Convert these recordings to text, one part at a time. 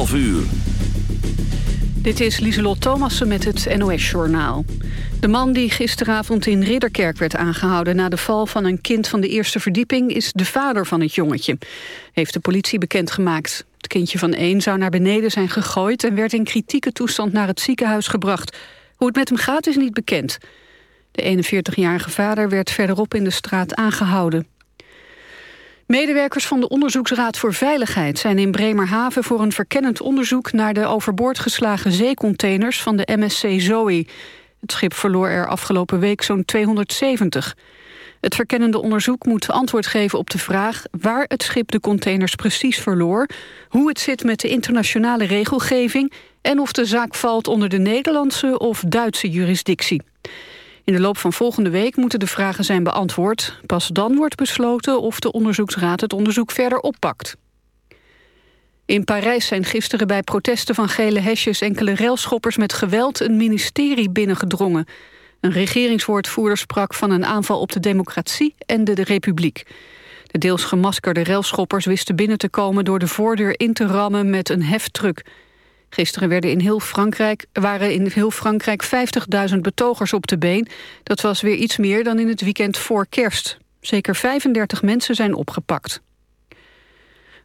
11 uur. Dit is Lieselot Thomassen met het NOS-journaal. De man die gisteravond in Ridderkerk werd aangehouden... na de val van een kind van de eerste verdieping... is de vader van het jongetje, heeft de politie bekendgemaakt. Het kindje van één zou naar beneden zijn gegooid... en werd in kritieke toestand naar het ziekenhuis gebracht. Hoe het met hem gaat is niet bekend. De 41-jarige vader werd verderop in de straat aangehouden. Medewerkers van de Onderzoeksraad voor Veiligheid zijn in Bremerhaven voor een verkennend onderzoek naar de overboord geslagen zeecontainers van de MSC Zoe. Het schip verloor er afgelopen week zo'n 270. Het verkennende onderzoek moet antwoord geven op de vraag waar het schip de containers precies verloor, hoe het zit met de internationale regelgeving en of de zaak valt onder de Nederlandse of Duitse jurisdictie. In de loop van volgende week moeten de vragen zijn beantwoord. Pas dan wordt besloten of de onderzoeksraad het onderzoek verder oppakt. In Parijs zijn gisteren bij protesten van gele hesjes... enkele railschoppers met geweld een ministerie binnengedrongen. Een regeringswoordvoerder sprak van een aanval op de democratie en de, republiek. De deels gemaskerde railschoppers wisten binnen te komen... door de voordeur in te rammen met een heftruck. Gisteren werden in heel Frankrijk, waren in heel Frankrijk 50.000 betogers op de been. Dat was weer iets meer dan in het weekend voor kerst. Zeker 35 mensen zijn opgepakt.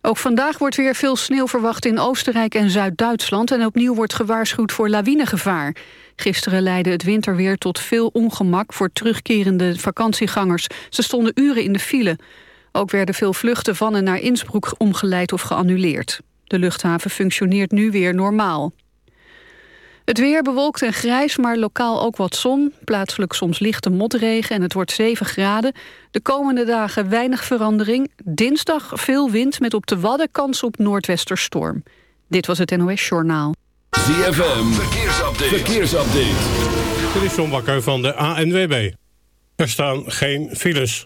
Ook vandaag wordt weer veel sneeuw verwacht in Oostenrijk en Zuid-Duitsland... en opnieuw wordt gewaarschuwd voor lawinegevaar. Gisteren leidde het winterweer tot veel ongemak voor terugkerende vakantiegangers. Ze stonden uren in de file. Ook werden veel vluchten van en naar Innsbruck omgeleid of geannuleerd. De luchthaven functioneert nu weer normaal. Het weer bewolkt en grijs, maar lokaal ook wat zon. Plaatselijk soms lichte motregen en het wordt 7 graden. De komende dagen weinig verandering. Dinsdag veel wind met op de Wadden kans op noordwesterstorm. Dit was het NOS Journaal. ZFM, verkeersupdate. verkeersupdate. Dit is John Bakker van de ANWB. Er staan geen files.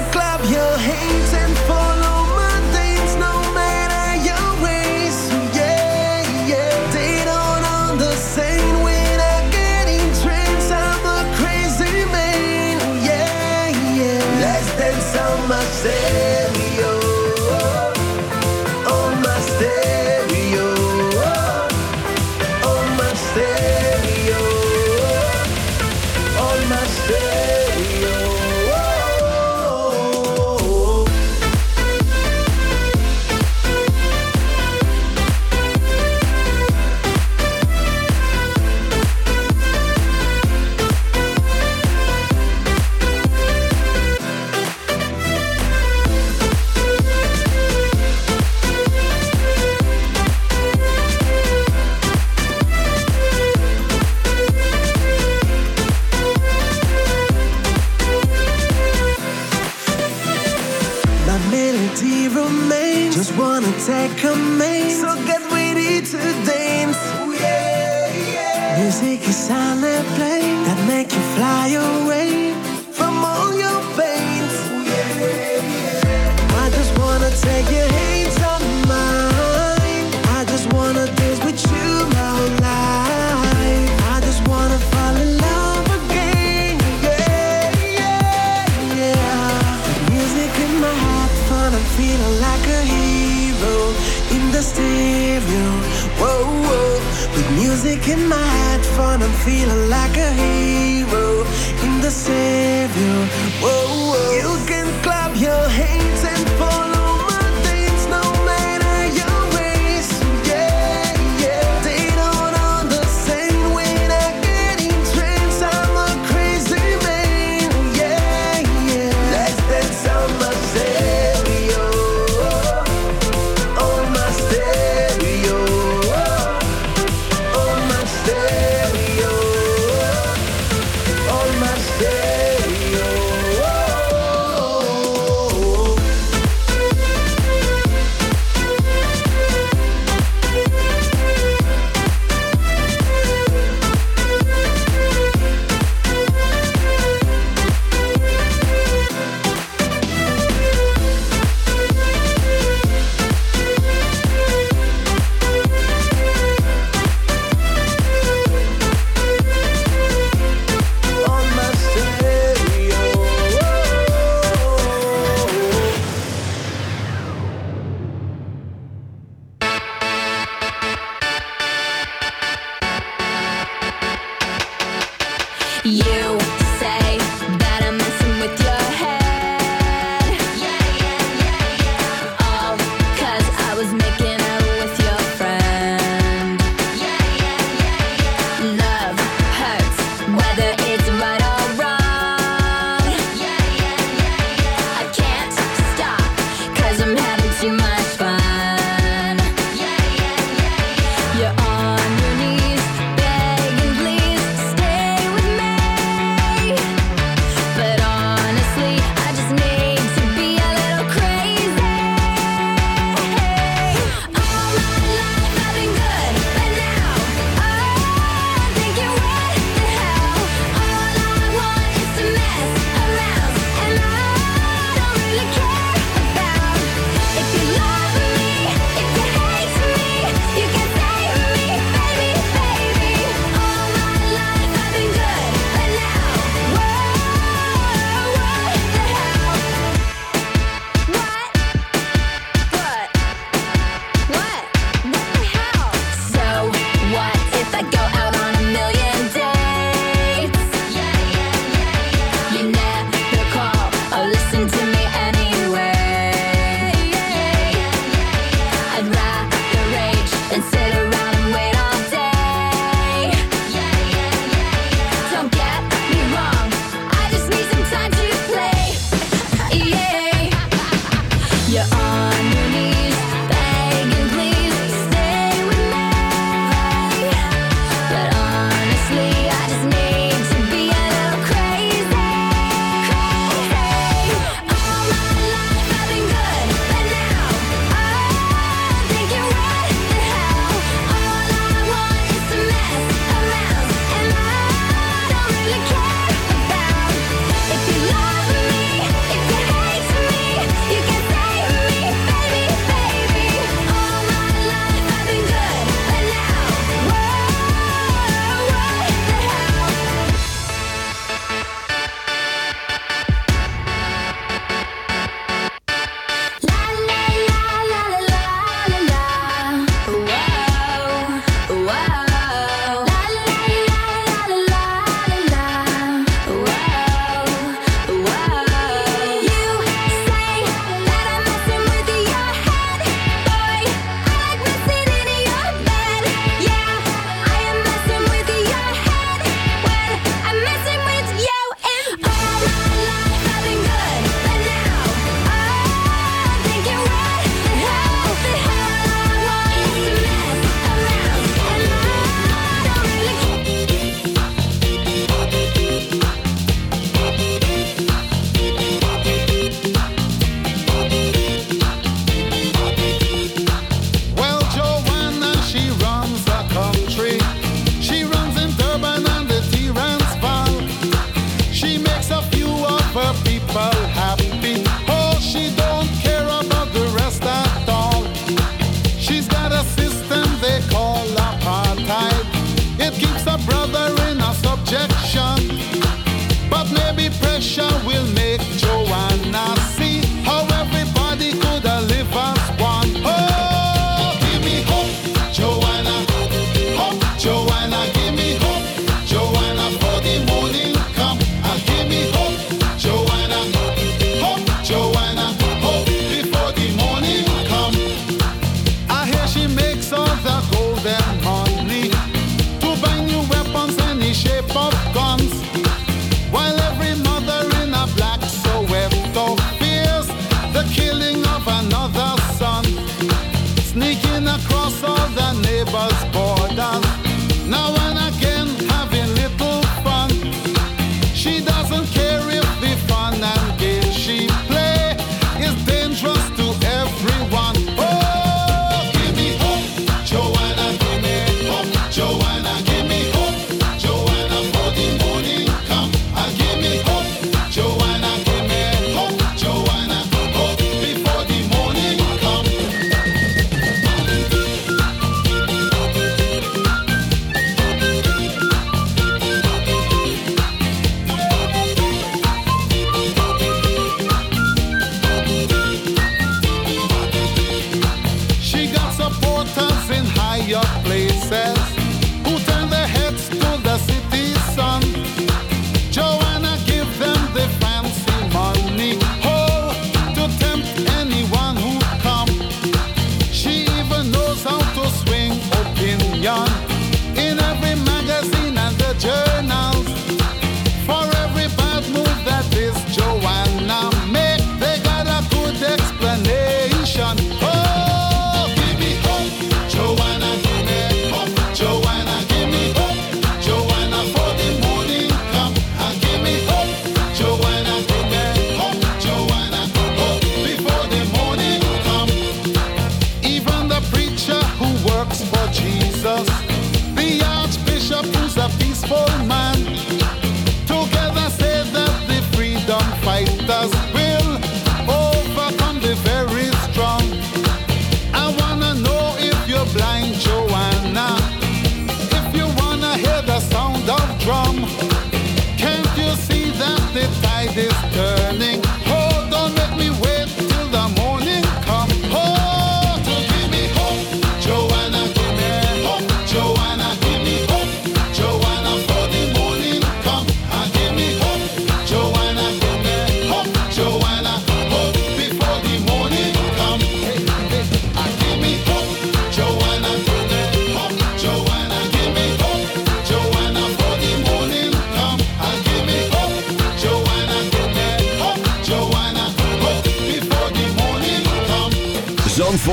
remains. Just wanna take a main. So get ready to dance. Ooh, yeah, yeah. Music is on and play that make you fly away from all your pains. Ooh, yeah, I just wanna take your hand. in my head, fun, I'm feeling like a hero. You.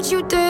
what you did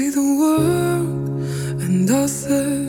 see the world, and I said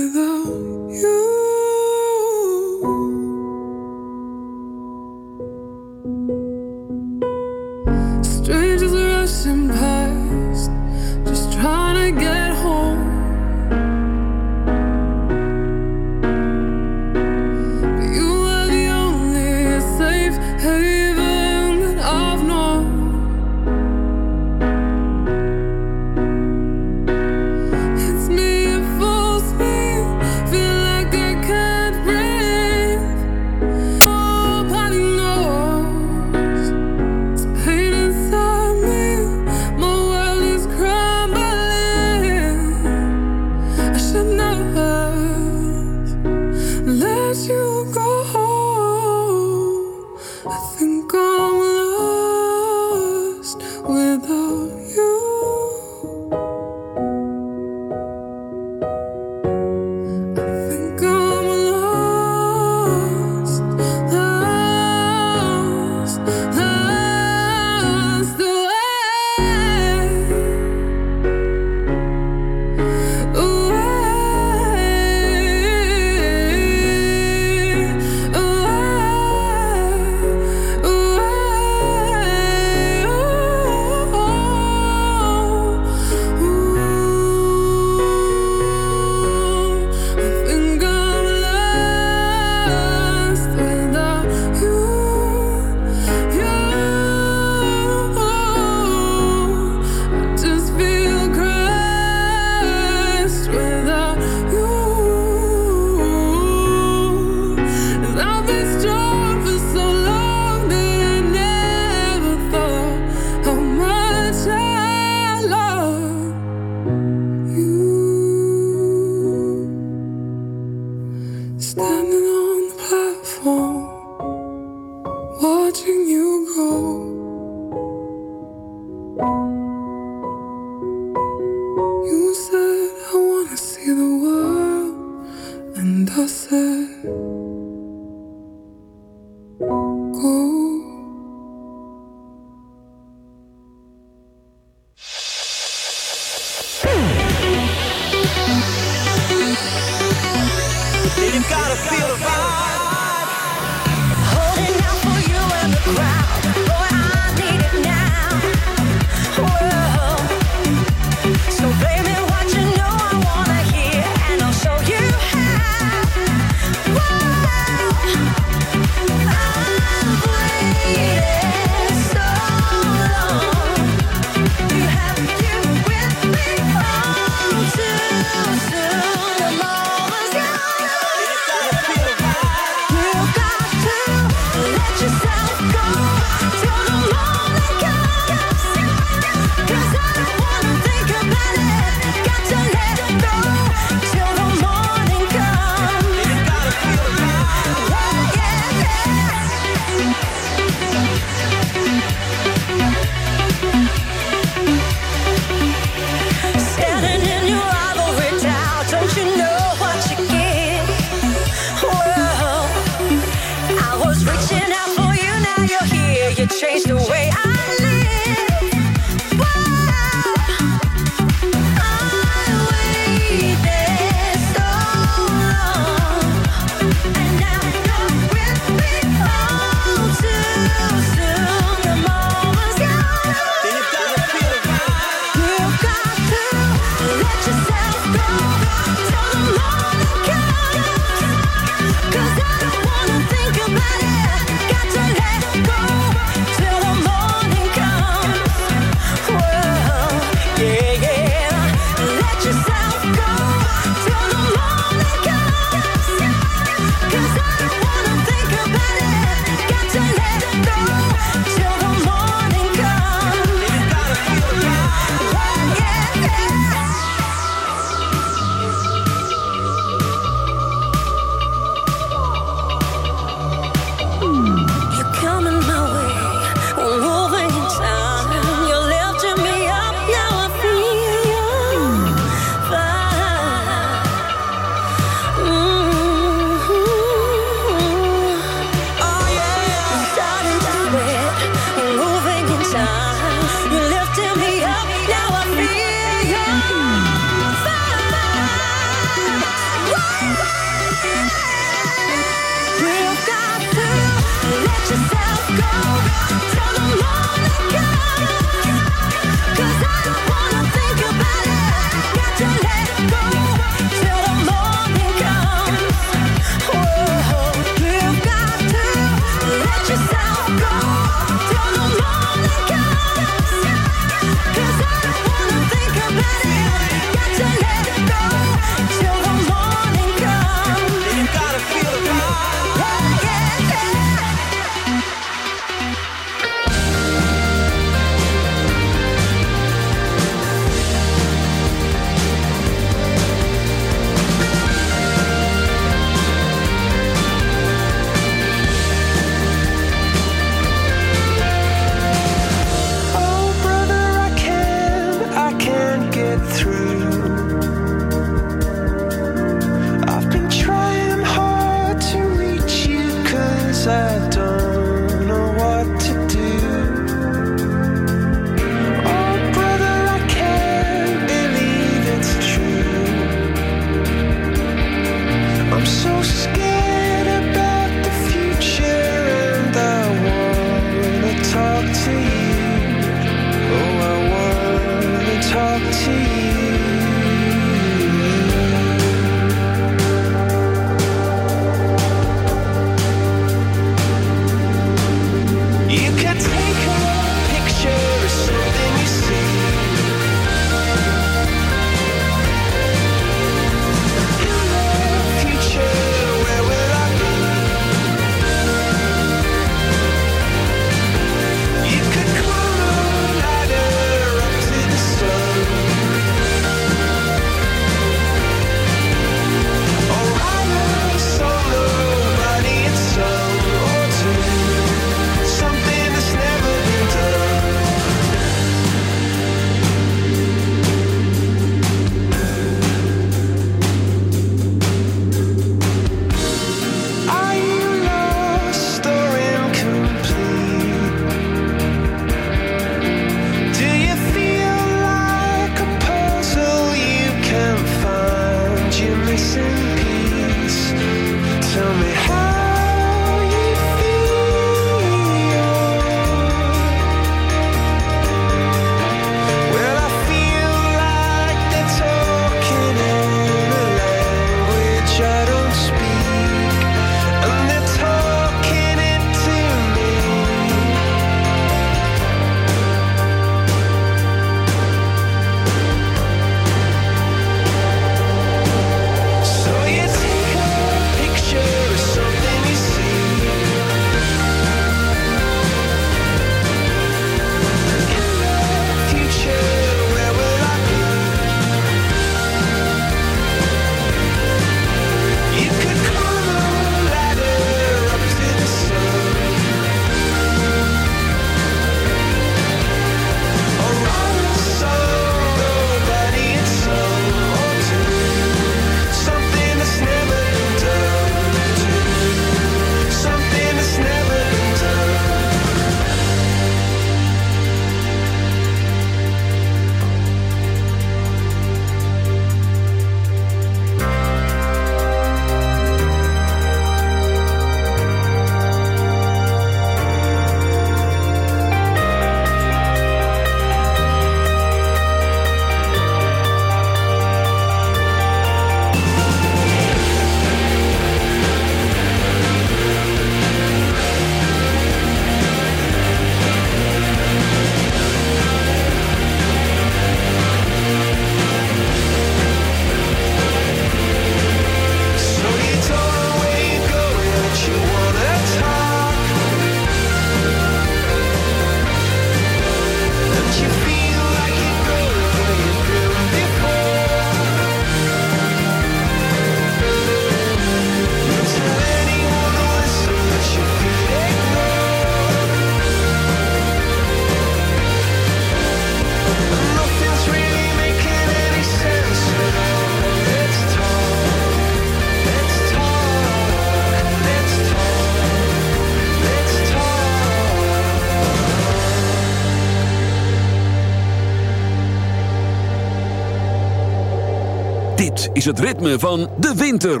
het ritme van de winter.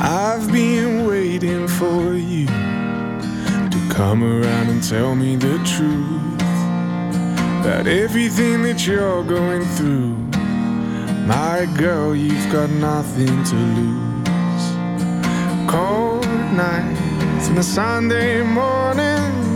I've been waiting for you to come around and tell me the truth about everything that you're going through. My girl, you've got nothing to lose. Cold nights and the Sunday morning